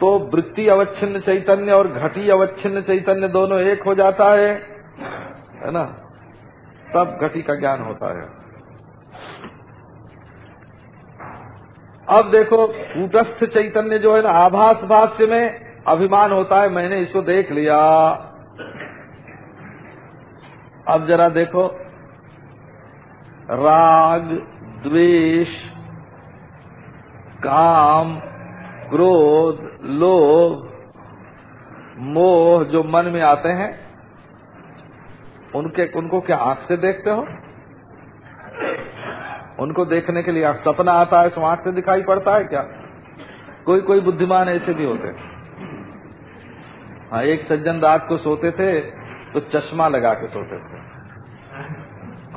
तो वृत्ति अवच्छिन्न चैतन्य और घटी अवच्छिन्न चैतन्य दोनों एक हो जाता है है ना? तब घटी का ज्ञान होता है। अब देखो, कूटस्थ चैतन्य जो है ना, आभास भाष्य में अभिमान होता है, मैंने इसको देख लिया। अब जरा देखो, राग, द्वेष, काम क्रोध, लोभ, मोह जो मन में आते हैं, उनके, उनको क्या आँख से देखते हो? उनको देखने के लिए सपना आता है तो आँख से दिखाई पड़ता है क्या? कोई कोई बुद्धिमान ऐसे भी होते हाँ एक सज्जन रात को सोते थे तो चश्मा लगा के सोते थे।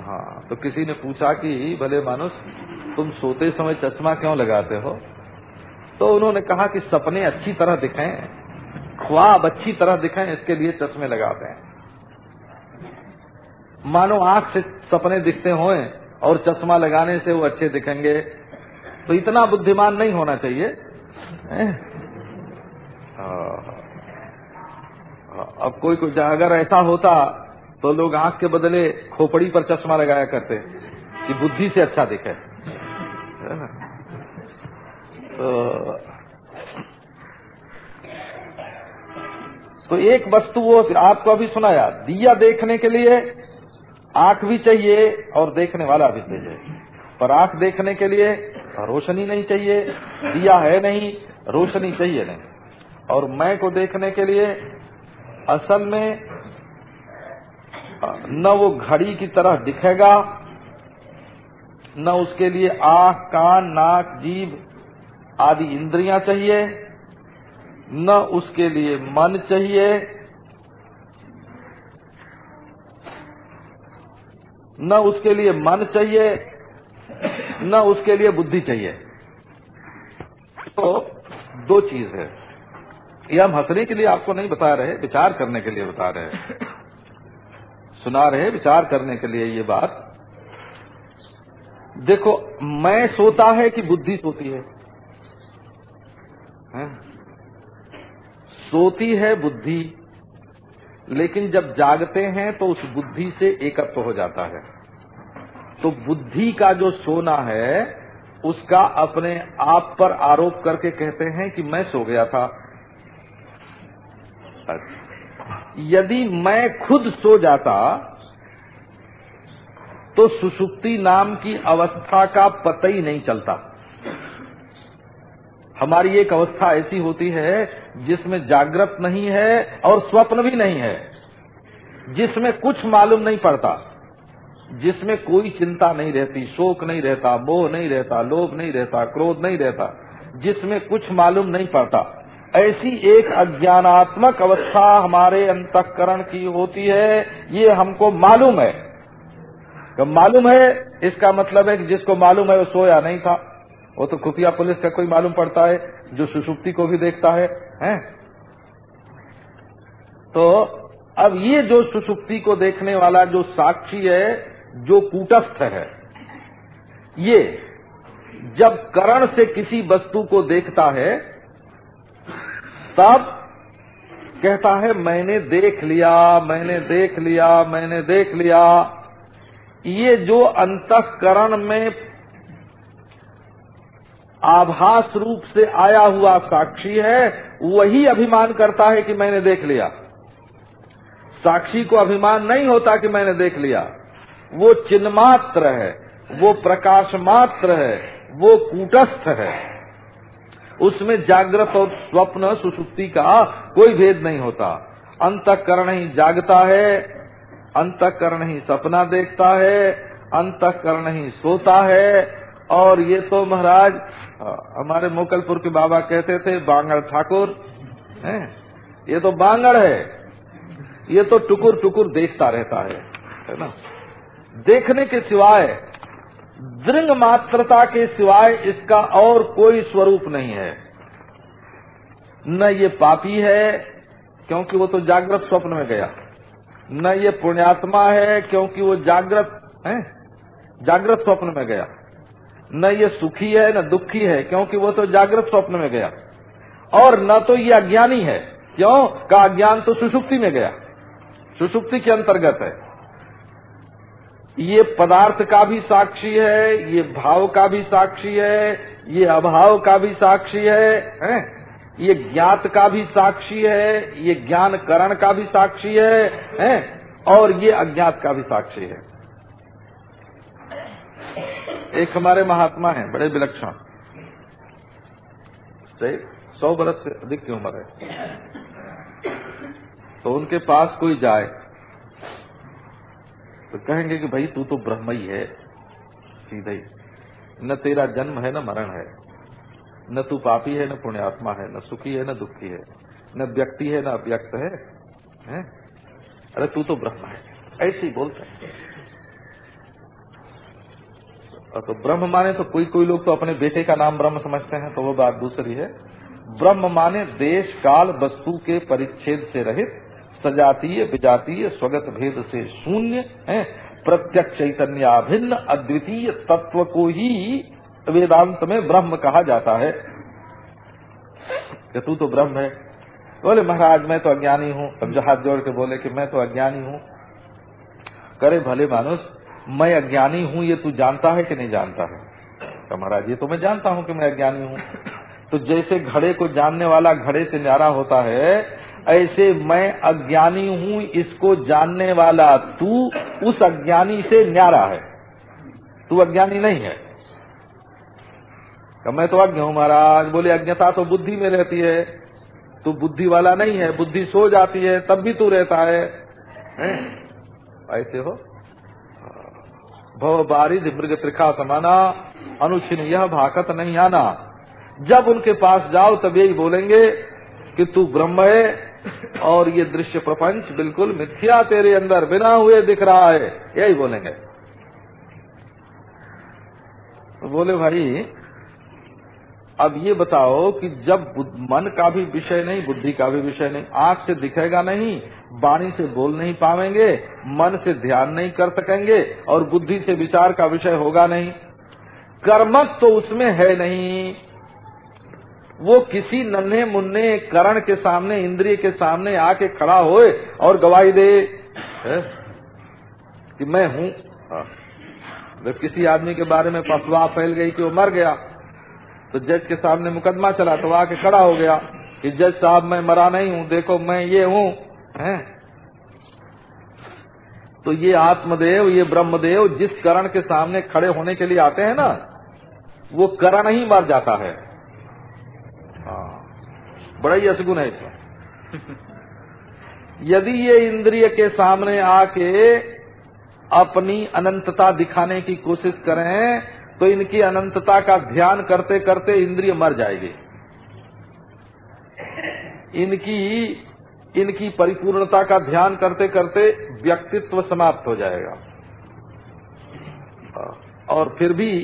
हाँ तो किसी ने पूछा कि, भले मानुष, तुम सोते समय चश्मा क्यों लगाते हो? तो उन्होंने कहा कि सपने अच्छी तरह दिखें, ख्वाब अच्छी तरह दिखें, इसके लिए चश्मे लगाते हैं। मानो आँख से सपने दिखते होए और चश्मा लगाने से वो अच्छे दिखेंगे तो इतना बुद्धिमान नहीं होना चाहिए। अब कोई कोई अगर ऐसा होता तो लोग आँख के बदले खोपड़ी पर चश्मा लगाया करते कि बुद्धि से अच्छा दिखे। तो तो एक वस्तु वो आपको अभी सुनाया, दिया देखने के लिए आँख भी चाहिए और देखने वाला भी चाहिए। पर आँख देखने के लिए रोशनी नहीं चाहिए, दिया है नहीं, रोशनी चाहिए नहीं। और मैं को देखने के लिए असल में न वो घड़ी की तरह दिखेगा, न उसके लिए आँख, कान, नाक, जीभ आदि इंद्रियाँ चाहिए न उसके लिए मन चाहिए न उसके लिए मन चाहिए न उसके लिए बुद्धि चाहिए। तो दो चीज़ है। ये हम हंसने के लिए आपको नहीं बता रहे विचार करने के लिए बता रहे सुना रहे विचार करने के लिए ये बात। देखो मैं सोता है कि बुद्धि सोती है, है? सोती है बुद्धि, लेकिन जब जागते हैं तो उस बुद्धि से एकत्व हो जाता है। तो बुद्धि का जो सोना है, उसका अपने आप पर आरोप करके कहते हैं कि मैं सो गया था। यदि मैं खुद सो जाता तो सुसुप्ति नाम की अवस्था का पता ही नहीं चलता। हमारी एक अवस्था ऐसी होती है जिसमें जागृत नहीं है और स्वप्न भी नहीं है, जिसमें कुछ मालूम नहीं पड़ता, जिसमें कोई चिंता नहीं रहती, शोक नहीं रहता, मोह नहीं रहता, लोभ नहीं रहता, क्रोध नहीं रहता, जिसमें कुछ मालूम नहीं पड़ता। ऐसी एक अज्ञानात्मक अवस्था हमारे अंतकरण की होती है, ये हमको मालूम है। मालूम है, इसका मतलब है कि जिसको मालूम है वो सोया नहीं था। वो तो खुफिया पुलिस का कोई मालूम पड़ता है, जो सुसुप्ति को भी देखता है, हैं? तो अब ये जो सुसुप्ति को देखने वाला जो साक्षी है, जो कूटस्थ है, ये जब करण से किसी वस्तु को देखता है, तब कहता है, मैंने देख लिया, मैंने देख लिया, मैंने देख लिया ये जो अंतकरण में आभास रूप से आया हुआ साक्षी है, वही अभिमान करता है कि मैंने देख लिया। साक्षी को अभिमान नहीं होता कि मैंने देख लिया। वो चिन्मात्र है, वो प्रकाश मात्र है, वो कूटस्थ है। उसमें जागृत और स्वप्न सुसुप्ति का कोई भेद नहीं होता। अंतकरण ही जागता है, अंतकरण ही सपना देखता है, अंतकरण ही सोता है और ये तो महाराज हमारे मोकलपुर के बाबा कहते थे, बांगड़ ठाकुर, हैं? ये तो बांगड़ है। ये तो टुकुर टुकुर देखता रहता है है ना? देखने के सिवाय दृंग मात्रता के सिवाय इसका और कोई स्वरूप नहीं है। न ये पापी है, क्योंकि वो तो जागृत स्वप्न में गया। न ये पुण्यात्मा है, क्योंकि वो जागृत, है? जागृत स्वप्न में गया। न ये सुखी है न दुखी है क्योंकि वो तो जागृत स्वप्न में गया। और न तो ये अज्ञानी है। क्यों? का अज्ञान तो सुषुप्ति में गया। सुषुप्ति के अंतर्गत है। ये पदार्थ का भी साक्षी है ये भाव का भी साक्षी है ये अभाव का भी साक्षी है, है? ये ज्ञात का भी साक्षी है ये ज्ञान करण का भी साक्षी है, है? और ये अज्ञात का भी साक्षी है। एक हमारे महात्मा हैं बड़े विलक्षण। सौ बरस से अधिक की उम्र है। तो उनके पास कोई जाए तो कहेंगे कि भाई तू तो ब्रह्म ही है सीधा। ही न तेरा जन्म है न मरण है। न तू पापी है न पुण्यात्मा है न सुखी है न दुखी है। न व्यक्ति है न अव्यक्त है, है? अरे तू तो ब्रह्म है। ऐसे ही बोलते हैं। तो ब्रह्म माने तो कोई कोई लोग तो अपने बेटे का नाम ब्रह्म समझते हैं तो वो बात दूसरी है। ब्रह्म माने देश, काल, वस्तु के परिच्छेद से रहित सजातीय, विजातीय, स्वगत भेद से शून्य, है। प्रत्यक्ष चैतन्य अभिन्न, अद्वितीय तत्व को ही वेदांत में ब्रह्म कहा जाता है। तू तो ब्रह्म है। बोले, महाराज, मैं तो अज्ञानी हूँ। अब जहाज़ जोड़ के बोले कि, मैं तो अज्ञानी हूँ। करे भले मानुष मैं अज्ञानी हूँ ये तू जानता है कि नहीं जानता है? तो महाराज ये तो मैं जानता हूँ कि मैं अज्ञानी हूँ। तो जैसे घड़े को जानने वाला घड़े से न्यारा होता है ऐसे मैं अज्ञानी हूँ इसको जानने वाला तू उस अज्ञानी से न्यारा है। तू अज्ञानी नहीं है। तो मैं तो अज्ञ हूँ महाराज बोले अज्ञता तो बुद्धि में रहती है। तू बुद्धि वाला नहीं है बुद्धि सो जाती है तब भी तू रहता है, है? ऐसे हो? भव बारिद मृग त्रिखा समाना अनुचिन यह भाकत नहीं आना। जब उनके पास जाओ तब यही बोलेंगे कि तू ब्रह्म है और ये दृश्य प्रपंच बिल्कुल मिथ्या तेरे अंदर बिना हुए दिख रहा है। यही बोलेंगे। बोले भाई अब ये बताओ कि जब मन का भी विषय नहीं, बुद्धि का भी विषय नहीं, आँख से दिखेगा नहीं, वाणी से बोल नहीं पावेंगे, मन से ध्यान नहीं कर सकेंगे और बुद्धि से विचार का विषय होगा नहीं कर्मक तो उसमें है नहीं वो किसी नन्हे मुन्ने करण के सामने, इंद्रिय के सामने आके खड़ा होए और गवाही दे है? कि मैं हूँ हाँ। जब किसी आदमी के बारे में अफवाह फैल गई कि वो मर गया तो जज के सामने मुकदमा चला तो आके खड़ा हो गया कि जज साहब, मैं मरा नहीं हूँ, देखो मैं ये हूँ, है? तो ये आत्मदेव, ये ब्रह्मदेव जिस करण के सामने खड़े होने के लिए आते हैं ना, वो करण ही मर जाता है। हाँ बड़ा ही असगुन है इसमें। यदि ये इंद्रिय के सामने आके अपनी अनंतता दिखाने की कोशिश करें तो इनकी अनंतता का ध्यान करते करते इंद्रिय मर जाएँगे। इनकी इनकी परिपूर्णता का ध्यान करते करते व्यक्तित्व समाप्त हो जाएगा। और फिर भी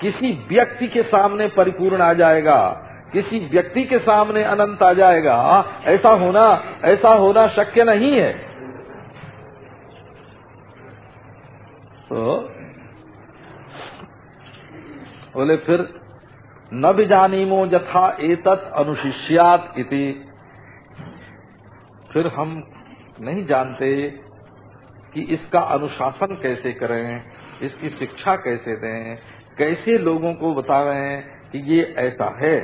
किसी व्यक्ति के सामने परिपूर्ण आ जाएगा, किसी व्यक्ति के सामने अनंत आ जाएगा। ऐसा होना ऐसा होना शक्य नहीं है। तो बोले, फिर न भी जानीमो यथा एतत् अनुशिष्यात इति। फिर हम नहीं जानते कि इसका अनुशासन कैसे करें, इसकी शिक्षा कैसे दें, कैसे लोगों को बतावें कि ये ऐसा है।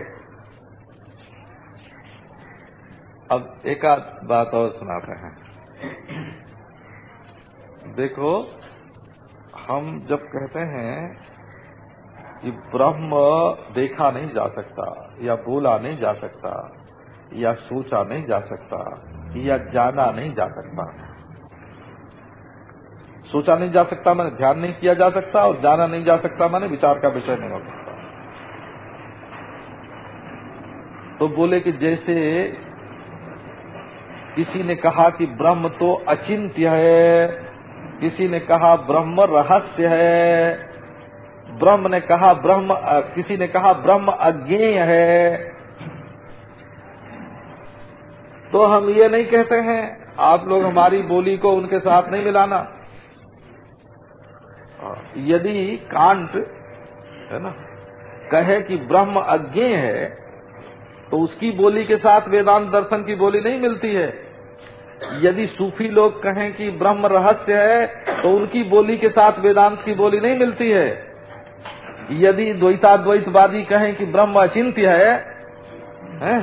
अब एक आध बात और सुनाते हैं। देखो, हम जब कहते हैं कि ब्रह्म देखा नहीं जा सकता, या बोला नहीं जा सकता, या सोचा नहीं जा सकता, या जाना नहीं जा सकता। सोचा नहीं जा सकता मैंने ध्यान नहीं किया जा सकता, और जाना नहीं जा सकता मैंने विचार का विषय नहीं हो सकता। तो बोले कि जैसे किसी ने कहा कि ब्रह्म तो अचिंत्य है, किसी ने कहा ब्रह्म रहस्य है ब्रह्म ने कहा, ब्रह्म किसी ने कहा, ब्रह्म अज्ञेय है। तो हम ये नहीं कहते हैं, आप लोग हमारी बोली को उनके साथ नहीं मिलाना। यदि कांट, है ना, कहे कि ब्रह्म अज्ञेय है तो उसकी बोली के साथ वेदांत दर्शन की बोली नहीं मिलती है। यदि सूफी लोग कहें कि ब्रह्म रहस्य है तो उनकी बोली के साथ वेदांत की बोली नहीं मिलती है। यदि द्वैताद्वैतवादी कहें कि ब्रह्म अचिंत्य है, है?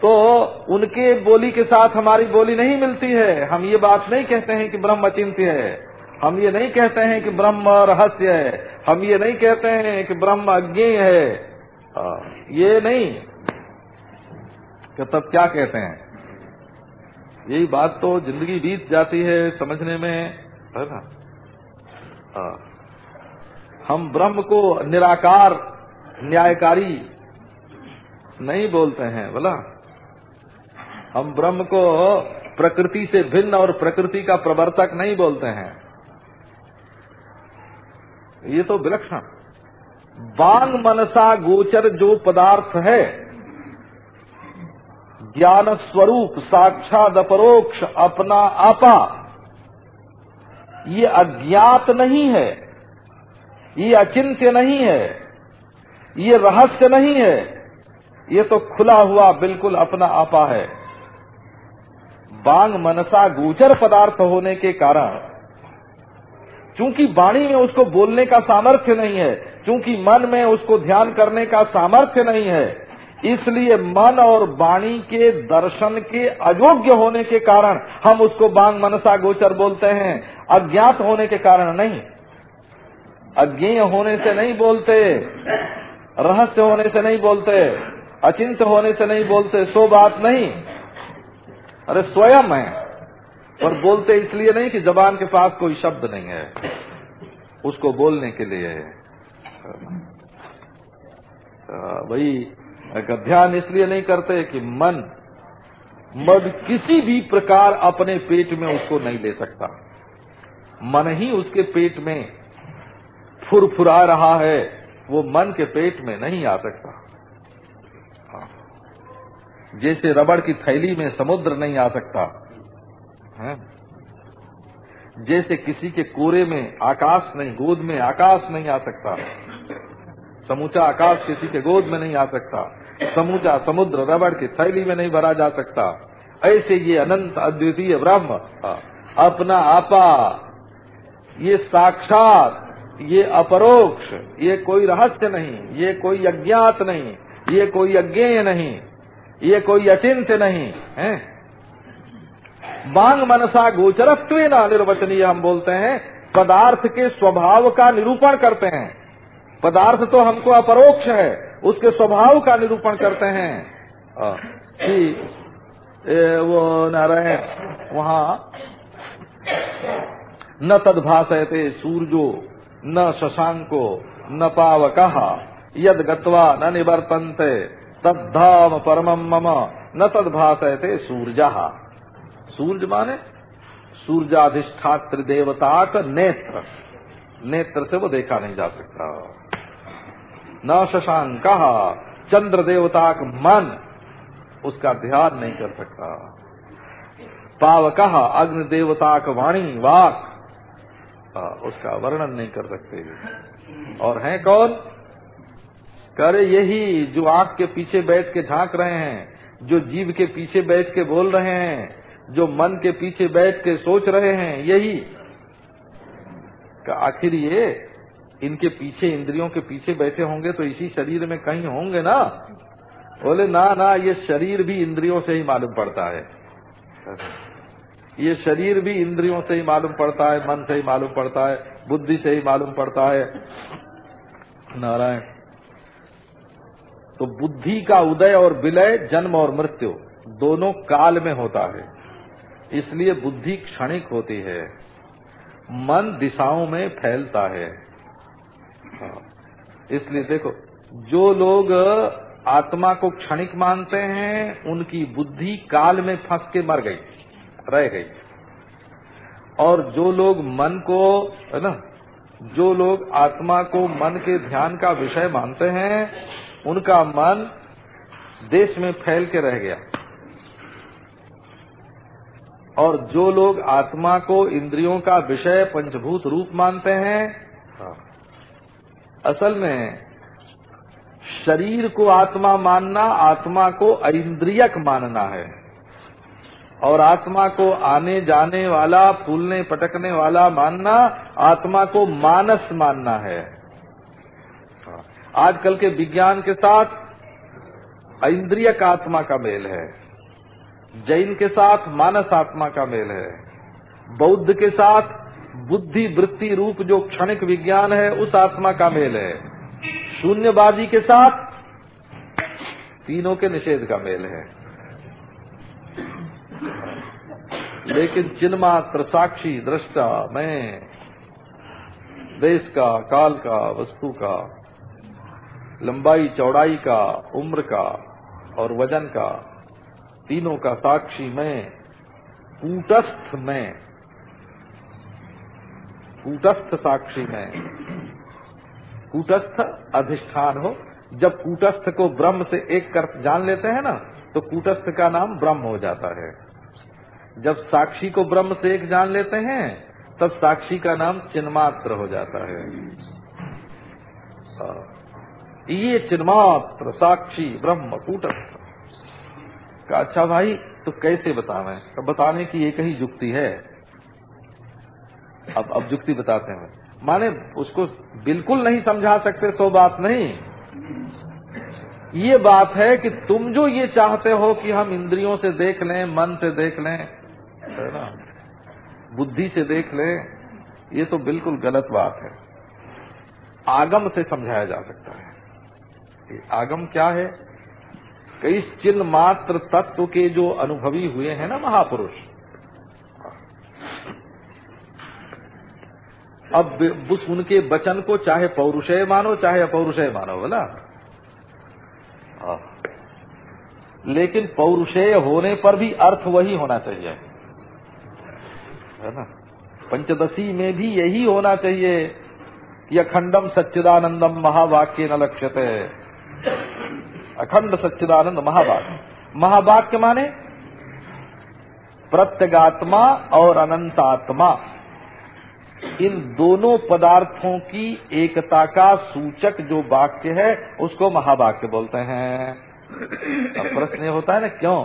तो उनके बोली के साथ हमारी बोली नहीं मिलती है। हम ये बात नहीं कहते हैं कि ब्रह्म अचिंत्य है। हम ये नहीं कहते हैं कि ब्रह्म रहस्य है। हम ये नहीं कहते हैं कि ब्रह्म अज्ञेय है। ये नहीं। कि तब क्या कहते हैं? यही बात तो ज़िंदगी बीत जाती है समझने में है ना? हम ब्रह्म को निराकार, न्यायकारी नहीं बोलते हैं, बोला? हम ब्रह्म को प्रकृति से भिन्न और प्रकृति का प्रवर्तक नहीं बोलते हैं। ये तो विलक्षण। बांग मनसा गोचर जो पदार्थ है, ज्ञान स्वरूप साक्षात अपरोक्ष अपना आपा, ये अज्ञात नहीं है। ये अचिंत्य नहीं है, ये रहस्य नहीं है, ये तो खुला हुआ बिल्कुल अपना आपा है। बांग मनसा गोचर पदार्थ होने के कारण क्योंकि वाणी में उसको बोलने का सामर्थ्य नहीं है क्योंकि मन में उसको ध्यान करने का सामर्थ्य नहीं है, इसलिए मन और वाणी के दर्शन के अयोग्य होने के कारण हम उसको बांग मनसा गोचर बोलते हैं, अज्ञात होने के कारण नहीं। अज्ञेय होने से नहीं बोलते, रहस्य होने से नहीं बोलते अचिंत होने से नहीं बोलते, सो बात नहीं। अरे स्वयं है, पर बोलते इसलिए नहीं कि जबान के पास कोई शब्द नहीं है। उसको बोलने के लिए वही ध्यान इसलिए नहीं करते कि मन मद किसी भी प्रकार अपने पेट में उसको नहीं ले सकता। मन ही उसके पेट में फुरफुरा रहा है, वो मन के पेट में नहीं आ सकता। जैसे रबड़ की थैली में समुद्र नहीं आ सकता। है। जैसे किसी के कोरे में आकाश नहीं, गोद में आकाश नहीं आ सकता। समूचा आकाश किसी के गोद में नहीं आ सकता। समूचा समुद्र रबड़ की थैली में नहीं भरा जा सकता। ऐसे ये अनंत अद्वितीय ब्रह्म अपना आपा, ये साक्षात ये अपरोक्ष, ये कोई रहस्य नहीं, ये कोई अज्ञात नहीं, ये कोई अज्ञेय नहीं, ये कोई अचिंत्य नहीं, है? बांग मनसा गोचरत्व न निर्वचनीय हम बोलते हैं, पदार्थ के स्वभाव का निरूपण करते हैं। पदार्थ तो हमको अपरोक्ष है, उसके स्वभाव का निरूपण करते हैं। कि वो नारायण, वहाँ न तदभाषयते सूर्यो न शशांको, न पावक, यद गत्वा न निवर्तन्ते, तद्धाम परमम मम, न तदभाषयते सूर्य। सूर्य माने सूर्याधिष्ठात्र देवता का नेत्र। नेत्र से वो देखा नहीं जा सकता। न शशांक चंद्र देवता का मन, उसका ध्यान नहीं कर सकता। पावक अग्नि देवता का वाणी, वाक उसका वर्णन नहीं कर सकते और हैं कौन? करे यही जो आँख के पीछे बैठ के झाँक रहे हैं, जो जीव के पीछे बैठ के बोल रहे हैं, जो मन के पीछे बैठ के सोच रहे हैं, यही। आखिर ये इनके पीछे, इंद्रियों के पीछे बैठे होंगे तो इसी शरीर में कहीं होंगे ना? बोले, ना ना, ये शरीर भी इंद्रियों से ही मालूम पड़ता है। ये शरीर भी इंद्रियों से ही मालूम पड़ता है, मन से ही मालूम पड़ता है, बुद्धि से ही मालूम पड़ता है। नारायण तो बुद्धि का उदय और विलय जन्म और मृत्यु दोनों काल में होता है। इसलिए बुद्धि क्षणिक होती है, मन दिशाओं में फैलता है। हाँ। इसलिए देखो, जो लोग आत्मा को क्षणिक मानते हैं, उनकी बुद्धि काल में फंस के मर गई। रह गई। और जो लोग मन को, है ना, जो लोग आत्मा को मन के ध्यान का विषय मानते हैं, उनका मन देश में फैल के रह गया। और जो लोग आत्मा को इंद्रियों का विषय पंचभूत रूप मानते हैं असल में शरीर को आत्मा मानना, आत्मा को इंद्रियक मानना है। और आत्मा को आने जाने वाला, फूलने पटकने वाला मानना, आत्मा को मानस मानना है। आजकल के विज्ञान के साथ इंद्रियक आत्मा का मेल है। जैन के साथ मानस आत्मा का मेल है। बौद्ध के साथ बुद्धि वृत्ति रूप जो क्षणिक विज्ञान है, उस आत्मा का मेल है। शून्यवादी के साथ तीनों के निषेध का मेल है। लेकिन चिन्मात्र साक्षी दृष्टा मैं, देश का, काल का, वस्तु का, लंबाई, चौड़ाई का, उम्र का और वज़न का, तीनों का साक्षी मैं, कूटस्थ में, कूटस्थ साक्षी में। कूटस्थ अधिष्ठान हो। जब कूटस्थ को ब्रह्म से एक कर जान लेते हैं ना तो कूटस्थ का नाम ब्रह्म हो जाता है। जब साक्षी को ब्रह्म से एक जान लेते हैं, तब साक्षी का नाम चिन्मात्र हो जाता है। ये चिन्मात्र, साक्षी, ब्रह्म, कूटस्थ। का अच्छा भाई तो कैसे बतावे? तो बताने की एक ही युक्ति है। अब अब युक्ति बताते हैं। माने उसको बिल्कुल नहीं समझा सकते, सो बात नहीं। ये बात है कि तुम जो ये चाहते हो कि हम इंद्रियों से देख लें, मन से देख लें है ना? बुद्धि से देख ले, ये तो बिल्कुल गलत बात है। आगम से समझाया जा सकता है। आगम क्या है? कई चिन्ह मात्र तत्व के जो अनुभवी हुए हैं ना महापुरुष। अब उस उनके वचन को चाहे पौरुषय मानो, चाहे अपौरुषय मानो बोला लेकिन पौरुषेय होने पर भी अर्थ वही होना चाहिए। है ना? पंचदशी में भी यही होना चाहिए कि अखंडम सच्चिदानंदम महावाक्य न लक्ष्यते। अखंड सच्चिदानंद महावाक्य। महावाक्य माने प्रत्यगात्मा और अनंतात्मा। इन दोनों पदार्थों की एकता का सूचक जो वाक्य है, उसको महावाक्य बोलते हैं। अब प्रश्न होता है ना, क्यों?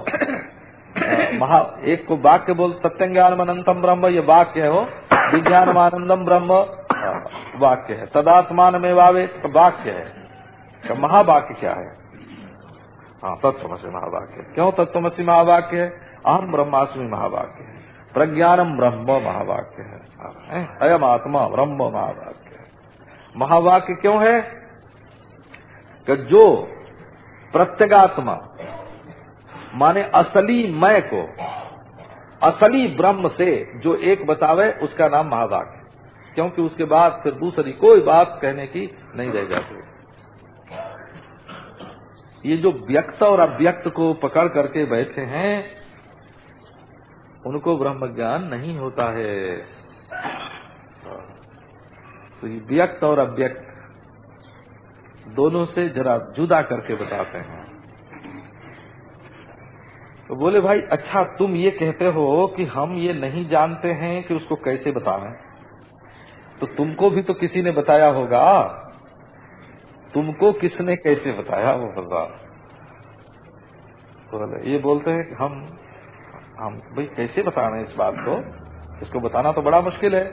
महा, एक को वाक्य बोल सत्यं ज्ञान अनंतम ब्रह्म, ये वाक्य है वो। विज्ञान आनंदम ब्रह्म वाक्य है। सदात्मान में वावे तो वाक्य है। तो महावाक्य क्या है? हाँ तत्वमसी महावाक्य क्यों तत्वमसी महावाक्य है? अहम ब्रह्मास्मि महावाक्य है। प्रज्ञानम ब्रह्म महावाक्य है? अयम आत्मा ब्रह्म महावाक्य है। महावाक्य क्यों है? कि जो प्रत्यगात्मा माने असली मैं को, असली ब्रह्म से जो एक बतावे, उसका नाम महावाक्य क्योंकि उसके बाद फिर दूसरी कोई बात कहने की नहीं रह जाती। ये जो व्यक्त और अव्यक्त को पकड़ करके बैठे हैं, उनको ब्रह्म ज्ञान नहीं होता है। तो ये व्यक्त और अव्यक्त, दोनों से जरा जुदा करके बताते हैं। तो बोले, भाई अच्छा तुम ये कहते हो कि हम ये नहीं जानते हैं कि उसको कैसे बतावें तो तुमको भी तो किसी ने बताया होगा। तुमको किसने कैसे बताया, वो बता तो ये बोलते हैं हम हम, भाई, कैसे बता रहे हैं इस बात को? इसको बताना तो बड़ा मुश्किल है।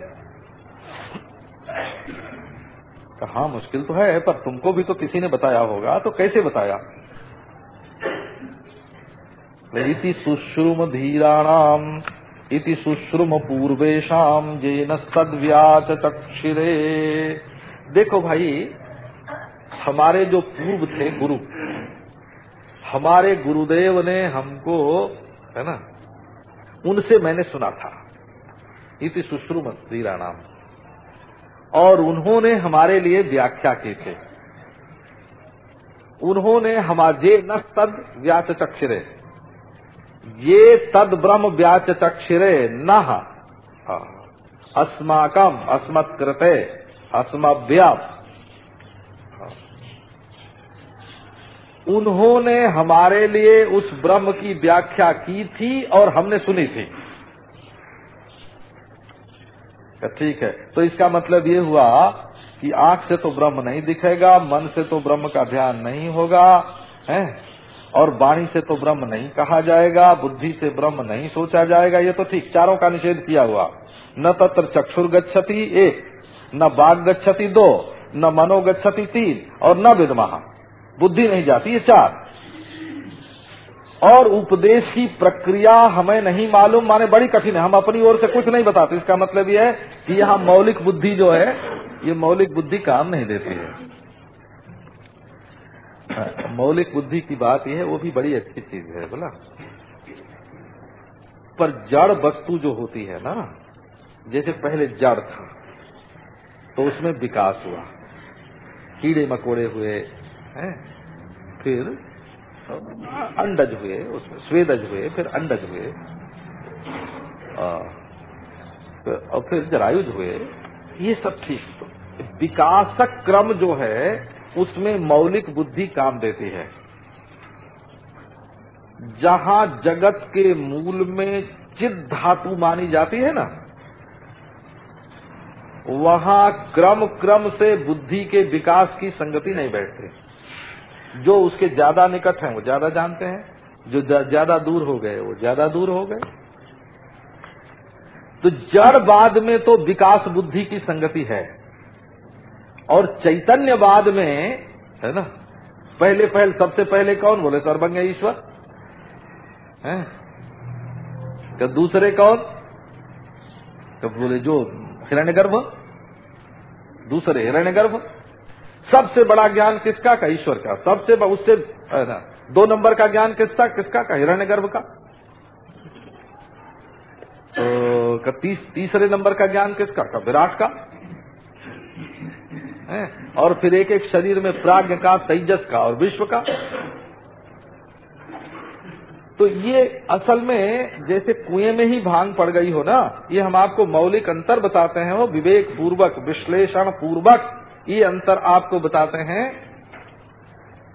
हाँ मुश्किल तो है, पर तुमको भी तो किसी ने बताया होगा तो कैसे बताया? इति सुश्रुम धीराणाम इति सुश्रुम पूर्वेशम जेन सद्व्याच चक्षिरे देखो भाई, हमारे जो पूर्व थे गुरु, हमारे गुरुदेव ने हमको, है ना, उनसे मैंने सुना था, इति सुश्रुम धीरा नाम और उन्होंने हमारे लिए व्याख्या की थे। उन्होंने हमारे न तद व्याच चक्षिरे ये तद ब्रह्म व्याच चक्षिरे न। अस्माकम, अस्मत्कृते अस्मव्याप उन्होंने हमारे लिए उस ब्रह्म की व्याख्या की थी और हमने सुनी थी। ठीक है? तो इसका मतलब ये हुआ कि आँख से तो ब्रह्म नहीं दिखेगा, मन से तो ब्रह्म का ध्यान नहीं होगा, है? और वाणी से तो ब्रह्म नहीं कहा जाएगा बुद्धि से ब्रह्म नहीं सोचा जाएगा ये तो ठीक चारों का निषेध किया हुआ। न तत्र चक्षुर गच्छति एक न बाघ गच्छति दो न मनो गच्छति तीन और न विदमहा। बुद्धि नहीं जाती ये चार। और उपदेश की प्रक्रिया हमें नहीं मालूम माने बड़ी कठिन है हम अपनी ओर से कुछ नहीं बताते। इसका मतलब यह है कि यहाँ मौलिक बुद्धि जो है ये मौलिक बुद्धि काम नहीं देती हाँ, मौलिक बुद्धि की बात यह है, वो भी बड़ी अच्छी चीज़ है, बोला। पर जड़ वस्तु जो होती है ना, जैसे पहले जड़ था तो उसमें विकास हुआ। कीड़े मकोड़े हुए, हैं, फिर अंडज हुए, उसमें स्वेदज हुए, फिर अंडज हुए और फिर जरायुज हुए, ये सब ठीक विकासक क्रम जो है उसमें मौलिक बुद्धि काम देती है। जहाँ जगत के मूल में चिद धातु मानी जाती है ना, वहाँ क्रम क्रम से बुद्धि के विकास की संगति नहीं बैठती। जो उसके ज़्यादा निकट हैं, वो ज़्यादा जानते हैं, जो ज़्यादा दूर हो गए, वो ज़्यादा दूर हो गए। तो जड़ बाद में तो विकास बुद्धि की संगति है। और चैतन्यवाद में है ना? पहले पहल सबसे पहले कौन? बोले सर्वज्ञ ईश्वर। है? तो दूसरे कौन? तो बोले जो हिरण्य गर्भ दूसरे हिरण्य गर्भ सबसे बड़ा ज्ञान किसका? का ईश्वर का। सबसे उससे दो नंबर का ज्ञान किसका? किसका? का हिरण्य गर्भ का। तो तीस, तीसरे नंबर का ज्ञान किसका? का विराट का। है? और फिर एक एक शरीर में प्राग्ञ का, तेजस का और विश्व का तो ये असल में जैसे कुएँ में ही भाँग पड़ गई हो ना, ये हम आपको मौलिक अंतर बताते हैं, वो विवेक पूर्वक विश्लेषण पूर्वक ये अंतर आपको बताते हैं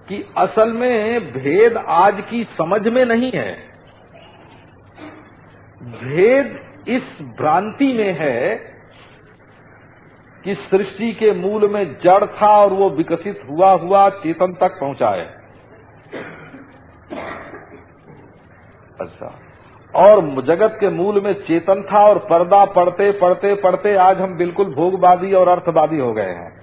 कि असल में भेद आज की समझ में नहीं है भेद इस भ्रांति में है कि सृष्टि के मूल में जड़ था और वो विकसित हुआ हुआ चेतन तक पहुँचा है अच्छा। और जगत के मूल में चेतन था और पर्दा पढ़ते पढ़ते पढ़ते आज हम बिल्कुल भोगवादी और अर्थवादी हो गए हैं।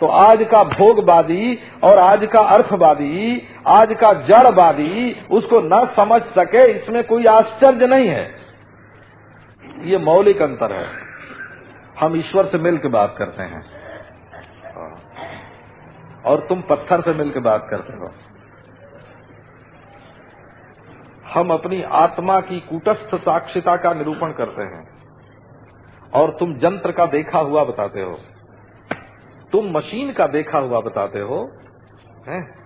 तो आज का भोगवादी और आज का अर्थवादी, आज का जड़वादी, उसको न समझ सके, इसमें कोई आश्चर्य नहीं है। ये मौलिक अंतर है। हम ईश्वर से मिलकर बात करते हैं। और तुम पत्थर से मिलकर बात करते हो। हम अपनी आत्मा की कूटस्थ साक्षिता का निरूपण करते हैं। और तुम जंत्र का देखा हुआ बताते हो। तुम मशीन का देखा हुआ बताते हो। हैं?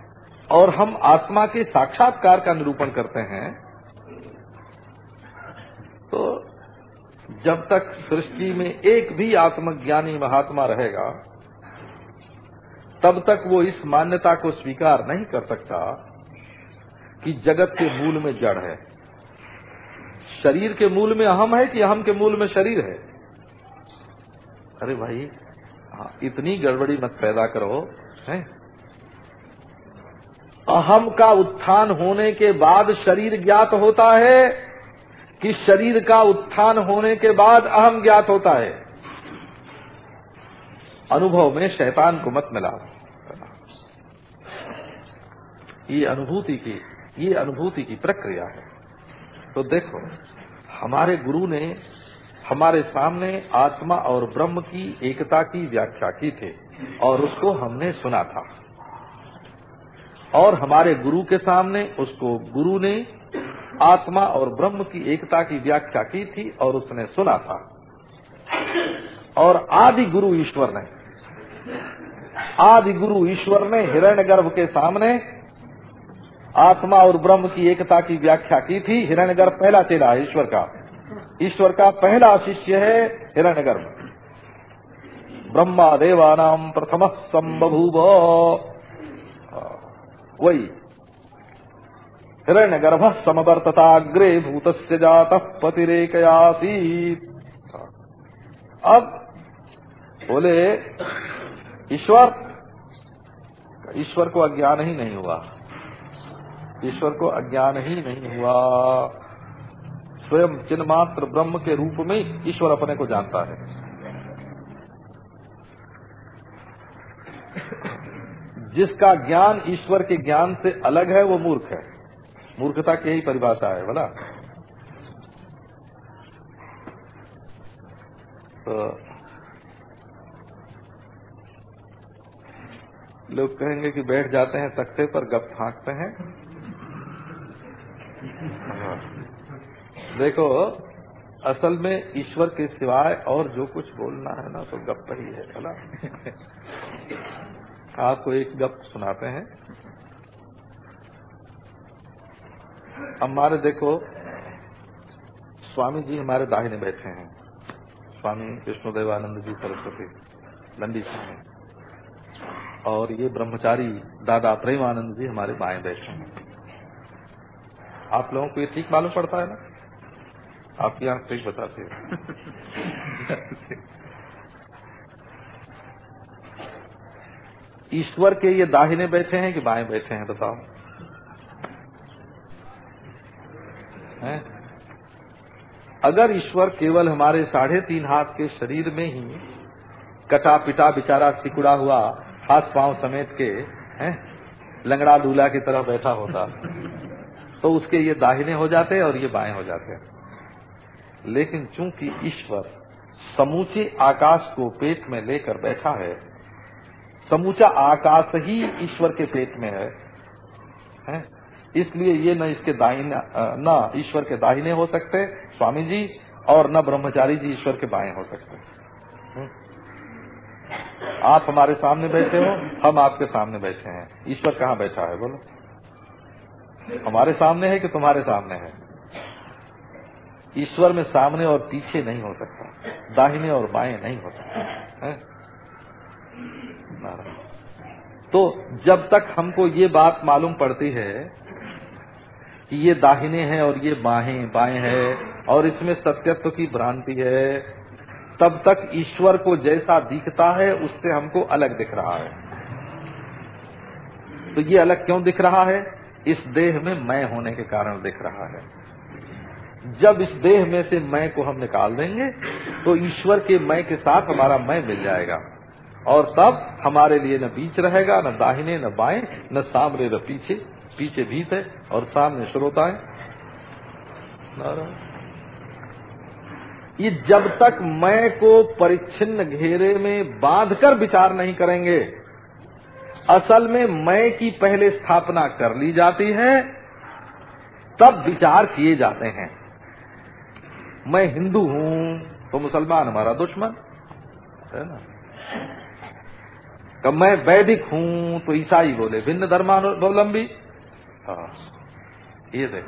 और हम आत्मा के साक्षात्कार का निरूपण करते हैं। तो जब तक सृष्टि में एक भी आत्मज्ञानी महात्मा रहेगा, तब तक वो इस मान्यता को स्वीकार नहीं कर सकता कि जगत के मूल में जड़ है। शरीर के मूल में अहम है कि अहम के मूल में शरीर है? अरे भाई हाँ इतनी गड़बड़ी मत पैदा करो, है? अहम का उत्थान होने के बाद शरीर ज्ञात होता है कि शरीर का उत्थान होने के बाद अहम ज्ञात होता है। अनुभव में शैतान को मत मिला ये अनुभूति की, ये अनुभूति की प्रक्रिया है। तो देखो, हमारे गुरु ने हमारे सामने आत्मा और ब्रह्म की एकता की व्याख्या की थी और उसको हमने सुना था। और हमारे गुरु के सामने उसको गुरु ने आत्मा और ब्रह्म की एकता की व्याख्या की थी और उसने सुना था। और आदि गुरु ईश्वर ने, आदि गुरु ईश्वर ने हिरण्य गर्भ के सामने आत्मा और ब्रह्म की एकता की व्याख्या की थी। हिरण्य गर्भ पहला चेला है ईश्वर का। ईश्वर का पहला शिष्य है हिरण्यगर्भ। ब्रह्मा देवानाम प्रथम संबभूव। वही हिरण्य गर्भ समवर्तताग्रे भूत जात पतिरेकयासी अब बोले, ईश्वर ईश्वर को अज्ञान ही नहीं हुआ। ईश्वर को अज्ञान ही नहीं हुआ। स्वयं चिन्मात्र ब्रह्म के रूप में ईश्वर अपने को जानता है। जिसका ज्ञान ईश्वर के ज्ञान से अलग है, वो मूर्ख है। मूर्खता की यही परिभाषा है, बोला। तो लोग कहेंगे कि बैठ जाते हैं तख्ते पर, गप फांकते हैं। हाँ। देखो, असल में ईश्वर के सिवाय और जो कुछ बोलना है ना तो गप ही है, बोला। आपको एक गप सुनाते हैं। हमारे देखो, स्वामी जी हमारे दाहिने बैठे हैं। स्वामी विष्णुदेवानंद जी सरस्वती लंडी स्वामी और ये ब्रह्मचारी दादा प्रेमानंद जी हमारे बाएँ बैठे हैं। आप लोगों को ये ठीक मालूम पड़ता है ना? आपकी आँख ठीक बताती है। ईश्वर के ये दाहिने बैठे हैं कि बाएँ बैठे हैं, बताओ। हैं? अगर ईश्वर केवल हमारे साढ़े तीन हाथ के शरीर में ही कटा पिटा बिचारा सिकुड़ा हुआ हाथ पाँव समेत के हैं लंगड़ा दूल्हा की तरह बैठा होता तो उसके ये दाहिने हो जाते और ये बाएँ हो जाते लेकिन चूँकि ईश्वर समूचे आकाश को पेट में लेकर बैठा है समूचा आकाश ही ईश्वर के पेट में है, है? इसलिए ये न इसके दाहिने न ईश्वर के दाहिने हो सकते स्वामी जी और न ब्रह्मचारी जी ईश्वर के बाएँ हो सकते। हम्म। आप हमारे सामने बैठे हो, हम आपके सामने बैठे हैं। ईश्वर कहाँ बैठा है, बोलो। हमारे सामने है कि तुम्हारे सामने है? ईश्वर में सामने और पीछे नहीं हो सकता। दाहिने और बाएँ नहीं हो सकता। है? तो जब तक हमको ये बात मालूम पड़ती है कि ये दाहिने हैं और ये बाहें, बाएँ हैं, और इसमें सत्यत्व की भ्रांति है। तब तक ईश्वर को जैसा दिखता है, उससे हमको अलग दिख रहा है। तो ये अलग क्यों दिख रहा है? इस देह में मैं होने के कारण दिख रहा है। जब इस देह में से मैं को हम निकाल देंगे तो ईश्वर के मैं के साथ हमारा मैं मिल जाएगा। और तब हमारे लिए न बीच रहेगा, न दाहिने, न बाएँ, न सामने, न पीछे। पीछे भीत है और सामने श्रोता है ये जब तक मैं को परिच्छिन्न घेरे में बांधकर विचार नहीं करेंगे, असल में मैं की पहले स्थापना कर ली जाती है, तब विचार किए जाते हैं। मैं हिंदू हूँ तो मुसलमान हमारा दुश्मन, है ना? कब मैं वैदिक हूँ तो ईसाई बोले भिन्न धर्मावलंबी। हाँ। ये देख।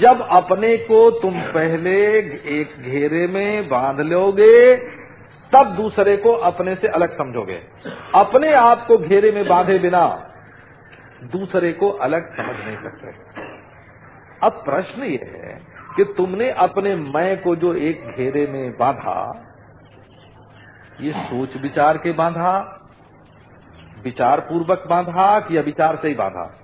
जब अपने को तुम पहले एक घेरे में बाँध लोगे, तब दूसरे को अपने से अलग समझोगे। अपने आप को घेरे में बांधे बिना दूसरे को अलग समझ नहीं सकते। अब प्रश्न ये है कि तुमने अपने मैं को जो एक घेरे में बांधा, ये सोच विचार के बांधा विचार पूर्वक बांधा कि अविचार से ही बांधा।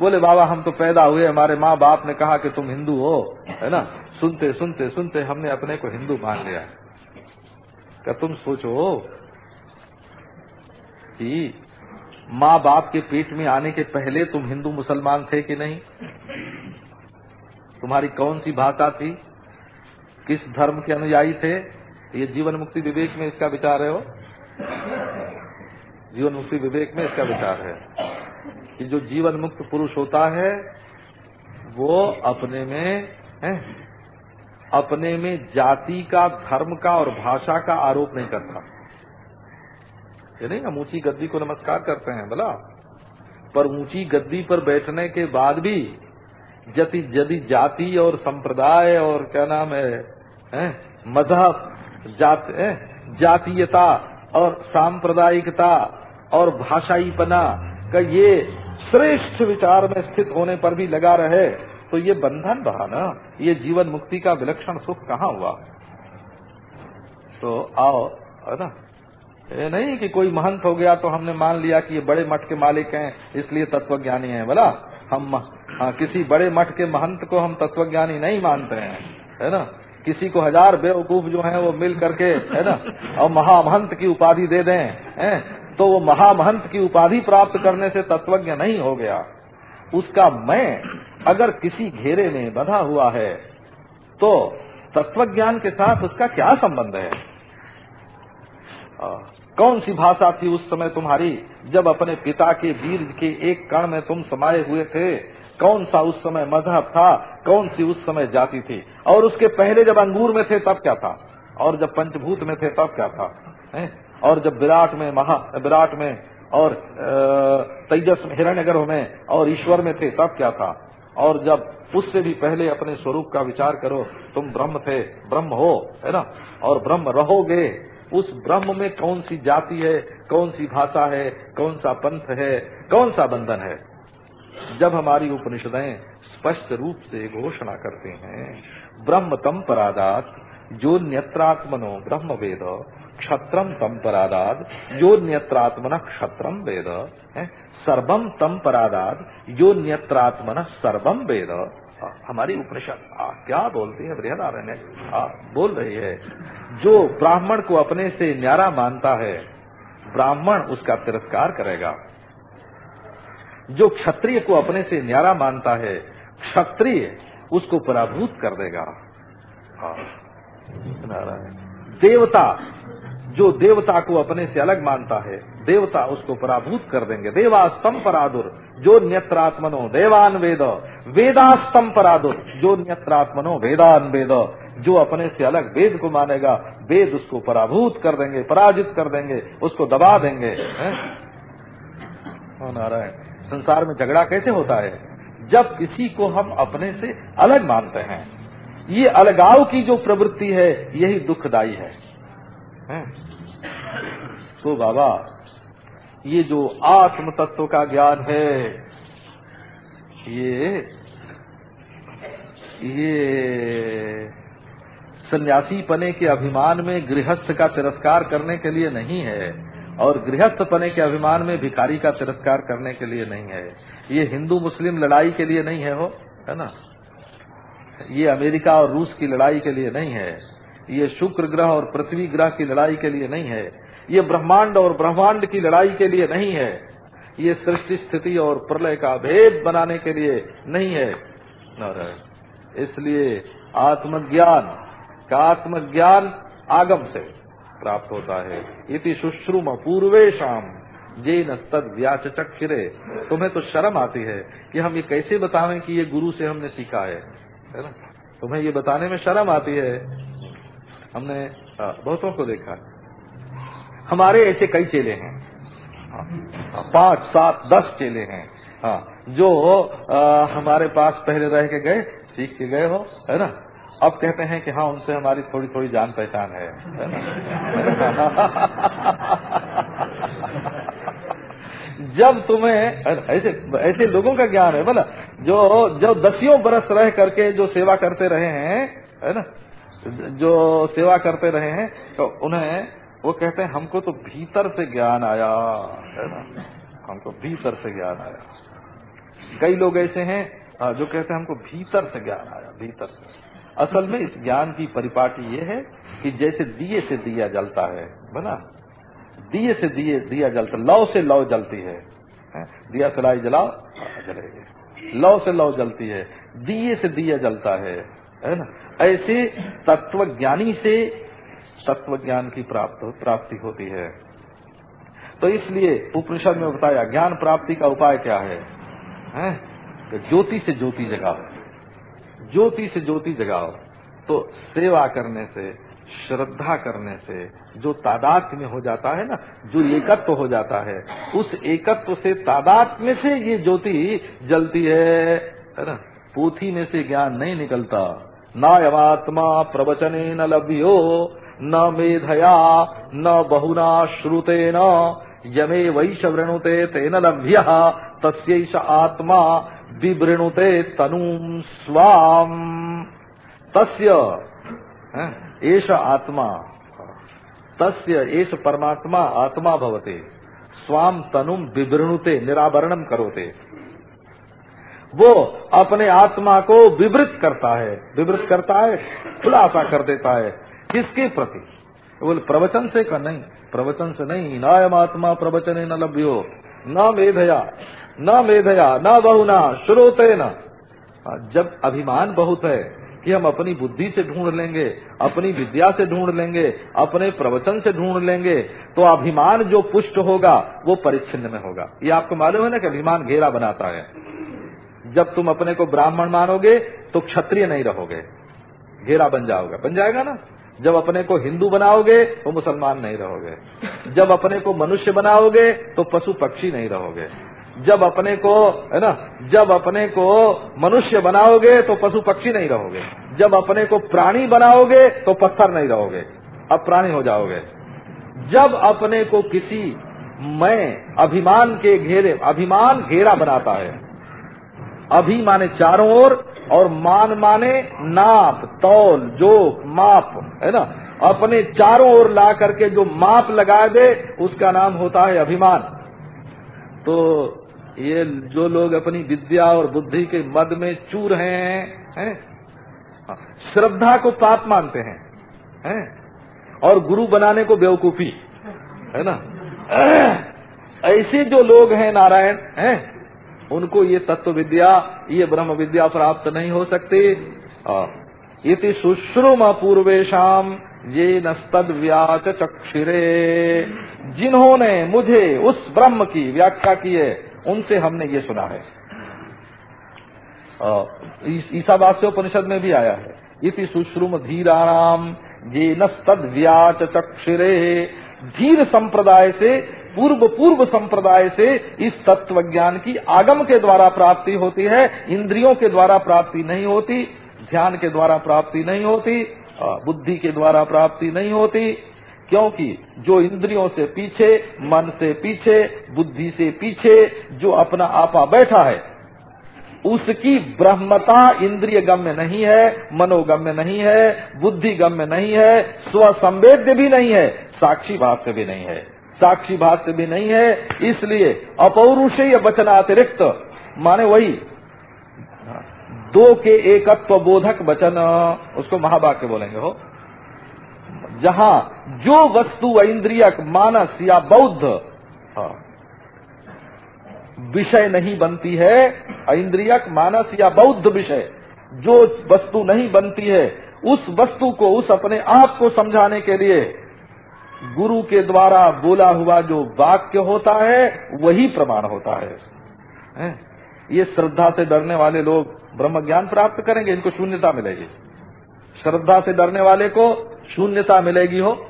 बोले, बाबा, हम तो पैदा हुए, हमारे माँ बाप ने कहा कि तुम हिंदू हो, है ना? सुनते सुनते सुनते हमने अपने को हिंदू मान लिया क्या तुम सोचो कि माँ बाप के पेट में आने के पहले तुम हिंदू मुसलमान थे कि नहीं? तुम्हारी कौन सी भाषा थी? किस धर्म के अनुयायी थे? ये जीवन मुक्ति विवेक में इसका विचार है हो जीवन मुक्ति विवेक में इसका विचार है कि जो जीवन मुक्त पुरुष होता है वो अपने में है? अपने में जाति का धर्म का और भाषा का आरोप नहीं करता। ये नहीं हम ऊँची गद्दी को नमस्कार करते हैं बोला पर ऊँची गद्दी पर बैठने के बाद भी यदि यदि जाति और संप्रदाय और क्या नाम है, है? मज़हब जात, जातीयता और सांप्रदायिकता और भाषाई भाषाईपना का ये श्रेष्ठ विचार में स्थित होने पर भी लगा रहे तो ये बंधन रहा ना? ये जीवन मुक्ति का विलक्षण सुख कहाँ हुआ? तो आओ है ना? ये नहीं कि कोई महंत हो गया तो हमने मान लिया कि ये बड़े मठ के मालिक हैं इसलिए तत्वज्ञानी हैं। बोला हम हाँ, किसी बड़े मठ के महंत को हम तत्वज्ञानी नहीं मानते हैं है ना? किसी को हज़ार बेवकूफ़ जो हैं वो मिल करके है ना? और महामहंत की उपाधि दे दें हैं? तो वो महामहंत की उपाधि प्राप्त करने से तत्वज्ञ नहीं हो गया। उसका मैं अगर किसी घेरे में बधा हुआ है तो तत्वज्ञान के साथ उसका क्या संबंध है? कौन सी भाषा थी उस समय तुम्हारी, जब अपने पिता के बीर्ज के एक कण में तुम समाये हुए थे? कौन सा उस समय मज़हब था? कौन सी उस समय जाति थी? और उसके पहले जब अंगूर में थे, तब क्या था? और जब पंचभूत में थे, तब क्या था? है? और जब विराट में, महा, विराट में और तेजस हिरण्यगर्भ में और ईश्वर में थे, तब क्या था? और जब उससे भी पहले अपने स्वरूप का विचार करो, तुम ब्रह्म थे, ब्रह्म हो, है ना? और ब्रह्म रहोगे, उस ब्रह्म में कौन सी जाति है, कौन सी भाषा है, कौन सा पंथ है, कौन सा बंधन है? जब हमारी उपनिषदें स्पष्ट रूप से घोषणा करते हैं, ब्रह्म तम परादात, जो न्यत्रात्मनो ब्रह्म वेद क्षत्रम तम परादाद जो न्यत्रात्मन क्षत्रम वेद। सर्वम तम परादाद जो न्यत्रात्मन सर्वम वेद हमारी उपनिषद। क्या बोलती है बृहदारण्य? बोल रही है। जो ब्राह्मण को अपने से न्यारा मानता है, ब्राह्मण उसका तिरस्कार करेगा। जो क्षत्रिय को अपने से न्यारा मानता है, क्षत्रिय उसको पराभूत कर देगा। हाँ। देवता जो देवता को अपने से अलग मानता है देवता उसको पराभूत कर देंगे। देवास्तम परादुर जो न्यत्रात्मनो देवान वेद वेदास्तम परादुर जो न्यत्रात्मनो वेदान वेद जो अपने से अलग वेद को मानेगा वेद उसको पराभूत कर देंगे पराजित कर देंगे उसको दबा देंगे नारायण संसार में झगड़ा कैसे होता है? जब किसी को हम अपने से अलग मानते हैं। ये अलगाव की जो प्रवृत्ति है यही दुखदायी है, तो बाबा, ये जो आत्म तत्व का ज्ञान है, ये ये सन्यासी पने के अभिमान में गृहस्थ का तिरस्कार करने के लिए नहीं है और गृहस्थ पने के अभिमान में भिखारी का तिरस्कार करने के लिए नहीं है। ये हिंदू मुस्लिम लड़ाई के लिए नहीं है हो, है ना? ये अमेरिका और रूस की लड़ाई के लिए नहीं है। ये शुक्र ग्रह और पृथ्वी ग्रह की लड़ाई के लिए नहीं है। ये ब्रह्मांड और ब्रह्मांड की लड़ाई के लिए नहीं है। ये सृष्टि स्थिति और प्रलय का भेद बनाने के लिए नहीं है। इसलिए आत्मज्ञान का आत्मज्ञान आगम से प्राप्त होता है। इति सुश्रुम पूर्वे शाम जे नस्तद व्याचक्रे तुम्हें तो शर्म आती है कि हम ये कैसे बतावें कि ये गुरु से हमने सीखा है। है ना? तुम्हें ये बताने में शर्म आती है हमने बहुतों को देखा। हमारे ऐसे कई चेले हैं। पाँच, सात, दस चेले हैं। हाँ जो हमारे पास पहले रह के गए, सीख के गए हो, है ना? अब कहते हैं कि हाँ उनसे हमारी थोड़ी थोड़ी जान पहचान है जब तुम्हें, ऐसे ऐसे लोगों का ज्ञान है, बोला, जो जो दसियों बरस रह करके जो सेवा करते रहे हैं, है ना? जो सेवा करते रहे हैं तो उन्हें वो कहते हैं हमको तो भीतर से ज्ञान आया है ना? हमको भीतर से ज्ञान आया। कई लोग ऐसे हैं जो कहते हैं हमको भीतर से ज्ञान आया भीतर से। असल में इस ज्ञान की परिपाटी ये है कि जैसे दिए से दिया जलता है बना दिए से दिए दिया जलता लौ से लौ जलती है, दिया सलाई जलाओ जलेगी। लौ से लौ जलती है दिए से दिया जलता है है ना? ऐसे तत्व ज्ञानी से तत्व ज्ञान की प्राप्त प्राप्ति होती है। तो इसलिए उपनिषद में बताया ज्ञान प्राप्ति का उपाय क्या है, है? ज्योति से ज्योति जगाओ। ज्योति से ज्योति जगाओ। तो सेवा करने से श्रद्धा करने से जो तादात में हो जाता है ना जो एकत्व हो जाता है उस एकत्व से तादात में से ये ज्योति जलती है। है ना? पोथी में से ज्ञान नहीं निकलता। न यवात्मा प्रवचने न लभ्यो, न मेधया, न बहुना श्रुते न यमे वैश वृणुते तेन लभ्य तस्यैष आत्मा विवृणुते तनुम स्वाम। तस्य एष आत्मा, तस्य एष परमात्मा आत्मा भवते स्वाम तनुम विवृणुते निरावरणम करोते। वो अपने आत्मा को विवृत करता है, विवृत करता है, खुलासा कर देता है। किसके प्रति? बोले प्रवचन से का नहीं, प्रवचन से नहीं। नायम आत्मा प्रवचन न लभ्यो, न मेधया न मेधया, न बहुना श्रोते न जब अभिमान बहुत है कि हम अपनी बुद्धि से ढूंढ लेंगे, अपनी विद्या से ढूंढ लेंगे, अपने प्रवचन से ढूंढ लेंगे तो अभिमान जो पुष्ट होगा, वो परिच्छिन्न में होगा। ये आपको मालूम है ना कि अभिमान घेरा बनाता है। जब तुम अपने को ब्राह्मण मानोगे तो क्षत्रिय नहीं रहोगे। घेरा बन जाओगे। बन जाएगा ना? जब अपने को हिंदू बनाओगे तो मुसलमान नहीं रहोगे। जब अपने को मनुष्य बनाओगे तो पशु पक्षी नहीं रहोगे। जब अपने को, है ना? जब अपने को मनुष्य बनाओगे तो पशु पक्षी नहीं रहोगे। जब अपने को प्राणी बनाओगे तो पत्थर नहीं रहोगे। अब प्राणी हो जाओगे। जब अपने को किसी मैं अभिमान के घेरे, अभिमान घेरा बनाता है अभी माने चारों ओर और मान माने नाप, तौल जोक माप, है ना? अपने चारों ओर ला करके जो माप लगा दे, उसका नाम होता है अभिमान। तो ये जो लोग अपनी विद्या और बुद्धि के मद में चूर हैं हैं? श्रद्धा को पाप मानते हैं हैं? और गुरु बनाने को बेवकूफ़ी, है ना? ऐसे जो लोग हैं नारायण, हैं? उनको ये तत्व विद्या ये ब्रह्म विद्या प्राप्त नहीं हो सकती। इति सुश्रुम पूर्वेशम ये नस्तद व्याच चक्षिरे। जिन्होंने मुझे उस ब्रह्म की व्याख्या की है, उनसे हमने ये सुना है। ईसावास्योपनिषद में भी आया है। इति सुश्रुम धीराणाम, ये नस्तद व्याच चक्षिरे। धीर संप्रदाय से पूर्व पूर्व संप्रदाय से इस तत्व ज्ञान की आगम के द्वारा प्राप्ति होती है, इंद्रियों के द्वारा प्राप्ति नहीं होती, ध्यान के द्वारा प्राप्ति नहीं होती बुद्धि के द्वारा प्राप्ति नहीं होती, क्योंकि जो इंद्रियों से पीछे, मन से पीछे, बुद्धि से पीछे, जो अपना आपा बैठा है, उसकी ब्रह्मता इंद्रिय गम्य नहीं है, मनोगम्य नहीं है, बुद्धि गम्य नहीं है, स्वसंवेद्य भी नहीं है, साक्षी भाव से भी नहीं है। साक्षी भाष्य भी नहीं है इसलिए अपौरुषेय वचन अतिरिक्त। माने वही दो के एकत्व बोधक वचन उसको महावाक्य बोलेंगे हो। जहाँ जो वस्तु इंद्रियक मानस या बौद्ध हाँ, विषय नहीं बनती है इंद्रियक मानस या बौद्ध विषय जो वस्तु नहीं बनती है उस वस्तु को उस अपने आप को समझाने के लिए गुरु के द्वारा बोला हुआ जो वाक्य होता है वही प्रमाण होता है, है? ये श्रद्धा से डरने वाले लोग ब्रह्म ज्ञान प्राप्त करेंगे इनको शून्यता मिलेगी। श्रद्धा से डरने वाले को शून्यता मिलेगी हो।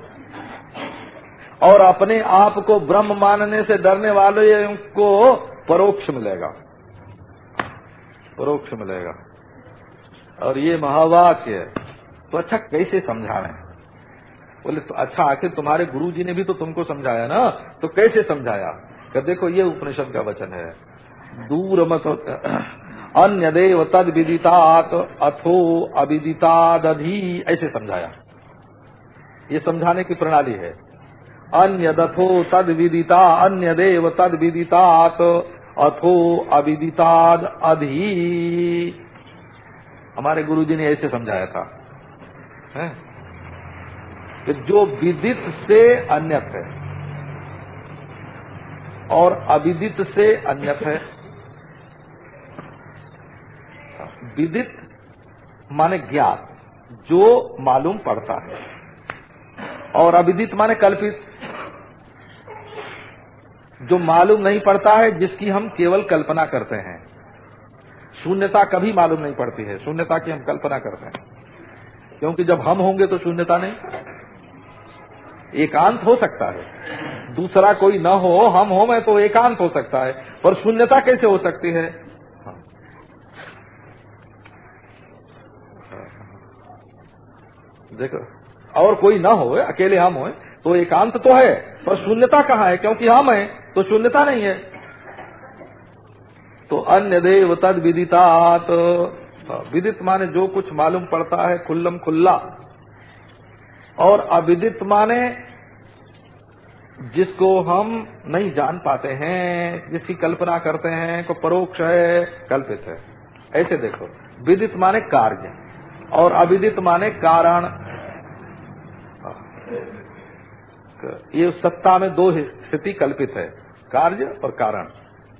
और अपने आप को ब्रह्म मानने से डरने वाले को परोक्ष मिलेगा। परोक्ष मिलेगा। और ये महावाक्य तो अच्छा कैसे समझा रहे बोले तो अच्छा आखिर तुम्हारे गुरु जी ने भी तो तुमको समझाया ना? तो कैसे समझाया? कि देखो, ये उपनिषद का वचन है। दूर मत अन्य देव तद विदितात अथो अविदितादधि। ऐसे समझाया। ये समझाने की प्रणाली है। अन्य दथो तद विदिता अन्य देव तद विदितात अथो अविदिताद अधि हमारे गुरुजी ने ऐसे समझाया था। है? कि जो विदित से अन्यत है। और अविदित से अन्यत है। विदित माने ज्ञात, जो मालूम पड़ता है। और अविदित माने कल्पित। जो मालूम नहीं पड़ता है, जिसकी हम केवल कल्पना करते हैं। शून्यता कभी मालूम नहीं पड़ती है। शून्यता की हम कल्पना करते हैं। क्योंकि जब हम होंगे तो शून्यता नहीं। एकांत हो सकता है। दूसरा कोई न हो, हम हो, मैं तो एकांत हो सकता है। पर शून्यता कैसे हो सकती है? देखो, और कोई न हो, अकेले हम हो तो एकांत तो है, पर शून्यता कहाँ है? क्योंकि हम हैं तो शून्यता नहीं है। तो अन्य देव तद विदितात। विदित माने जो कुछ मालूम पड़ता है, खुल्लम खुल्ला। और अविदित माने जिसको हम नहीं जान पाते हैं, जिसकी कल्पना करते हैं, को परोक्ष है, कल्पित है। ऐसे देखो, विदित माने कार्य और अविदित माने कारण। ये सत्ता में दो स्थिति कल्पित है, कार्य और कारण।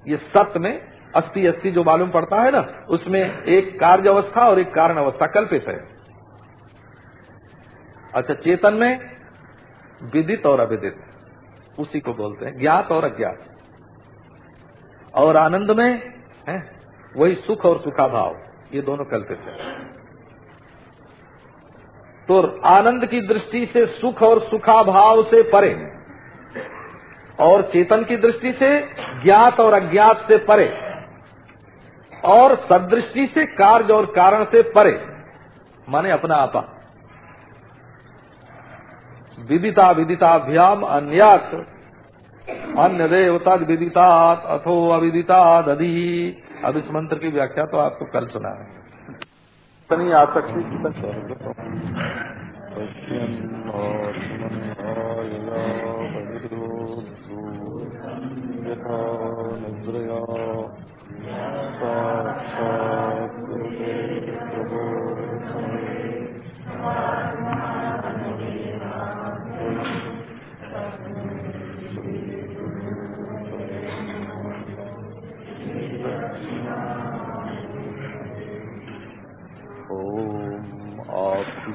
ये सत्य में अस्थि अस्थि जो मालूम पड़ता है ना, उसमें एक कार्य अवस्था और एक कारण अवस्था कल्पित है। अच्छा चेतन में विदित और अविदित, उसी को बोलते हैं, ज्ञात और अज्ञात। और आनंद में, है, वही सुख और सुखा भाव ये दोनों कल्पित है। तो आनंद की दृष्टि से सुख और सुखा भाव से परे, और चेतन की दृष्टि से ज्ञात और अज्ञात से परे, और सदृष्टि से कार्य और कारण से परे, माने अपना आपा। विदिता विदिताभ्याम अन्यात। अन्य देवता विदितात, अथो अविदिताद अधि। अब इस मंत्र की व्याख्या तो आपको कल सुना है। इतनी आसक्ति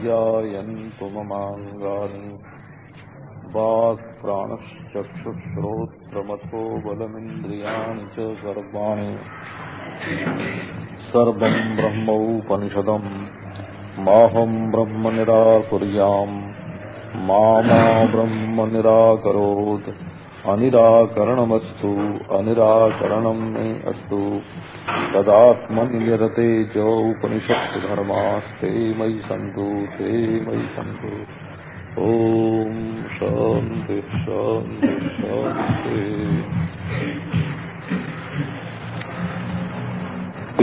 ध्यायन्तु ममाङ्गानि वाक्प्राणश्चक्षुश्रोत्रमथो बलमिन्द्रियाणि च सर्वाणि। सर्वम् ब्रह्मौपनिषदम् माहम् ब्रह्म निराकुर्याम् मा ब्रह्म निराकरोत् अनिराकरणमस्तु अनिराकरणम् मे अस्तु। तदात्मनियरते च उपनिषत्धर्मास्ते मयि सन्तु, ते मयि सन्तु। ॐ शान्ति शान्ति शान्ति।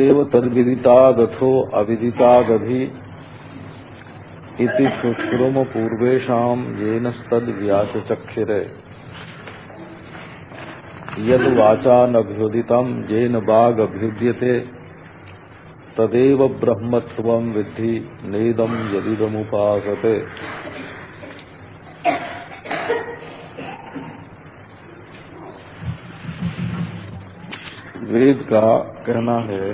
एव तद्विदितादथो अविदितादधि इति शुश्रुम पूर्वेषाम् येनस्तद्व्याचचक्षिरे यद वाचानभ्युदितम जेन बाग अभ्युद्यते तदेव ब्रह्मत्व विद्धि नेदम यदिदमुपासते। वेद का कहना है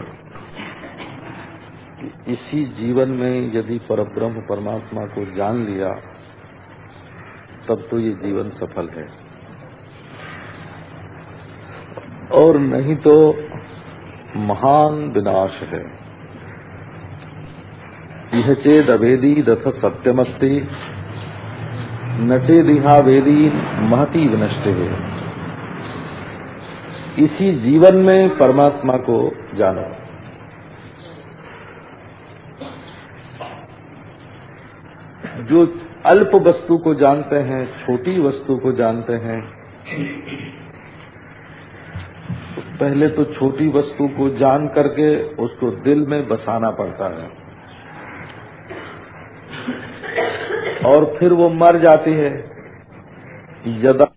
कि इसी जीवन में यदि परब्रह्म परमात्मा को जान लिया, तब तो ये जीवन सफल है। और नहीं तो महान विनाश है। यह चेद अवेदी दथ सत्यमस्ति चेदिहा वेदी महती विनष्ट। है इसी जीवन में परमात्मा को जानो। जो अल्प वस्तु को जानते हैं, छोटी वस्तु को जानते हैं पहले तो छोटी वस्तु को जान करके उसको दिल में बसाना पड़ता है। और फिर वो मर जाती है। यदा